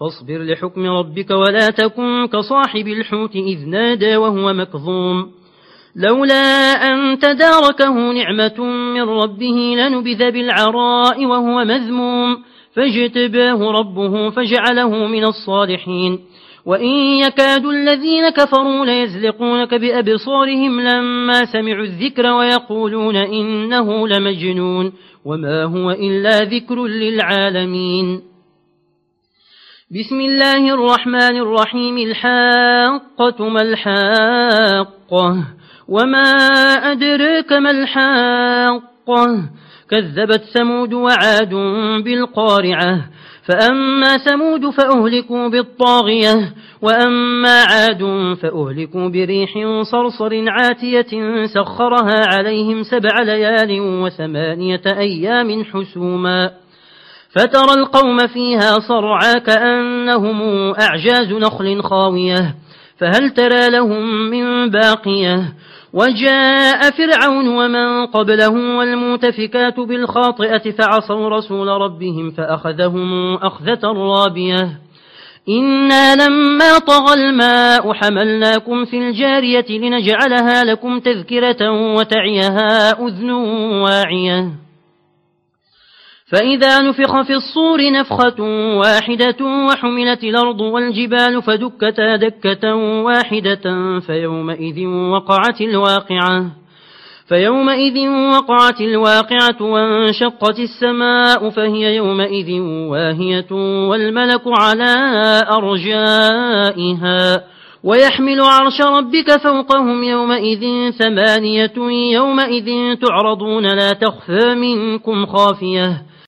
فاصبر لحكم ربك ولا تكن كصاحب الحوت إذ نادى وهو مكظوم. لولا أن تداركه نعمة من ربه لنبذ بالعراء وهو مذموم. فاجتباه ربه فجعله من الصالحين. وإن يكاد الذين كفروا ليزلقونك بأبصارهم لما سمعوا الذكر ويقولون إنه لمجنون. وما هو إلا ذكر للعالمين. بسم الله الرحمن الرحيم. الحاقة ما الحاقة وما أدرك ما الحاقة كذبت ثمود وعاد بالقارعة. فأما ثمود فأهلكوا بالطاغية وأما عاد فأهلكوا بريح صرصر عاتية سخرها عليهم سبع ليال وثمانية أيام حسوما. فترى القوم فيها صرعا كأنهم أعجاز نخل خاوية. فهل ترى لهم من باقية؟ وجاء فرعون ومن قبله والمتفكات بالخاطئة فعصوا رسول ربهم فأخذهم أخذة رابية. إنا لما طغى الماء حملناكم في الجارية لنجعلها لكم تذكرة وتعيها أذن واعية. فإذا نفخ في الصور نفخة واحدة وحملت الأرض والجبال فدكتا دكة واحدة فيومئذ وقعت الواقعة فيومئذ وقعت الواقعة وانشقت السماء فهي يومئذ واهية والملك على أرجائها ويحمل عرش ربك فوقهم يومئذ ثمانية يومئذ تعرضون لا تخفى منكم خافية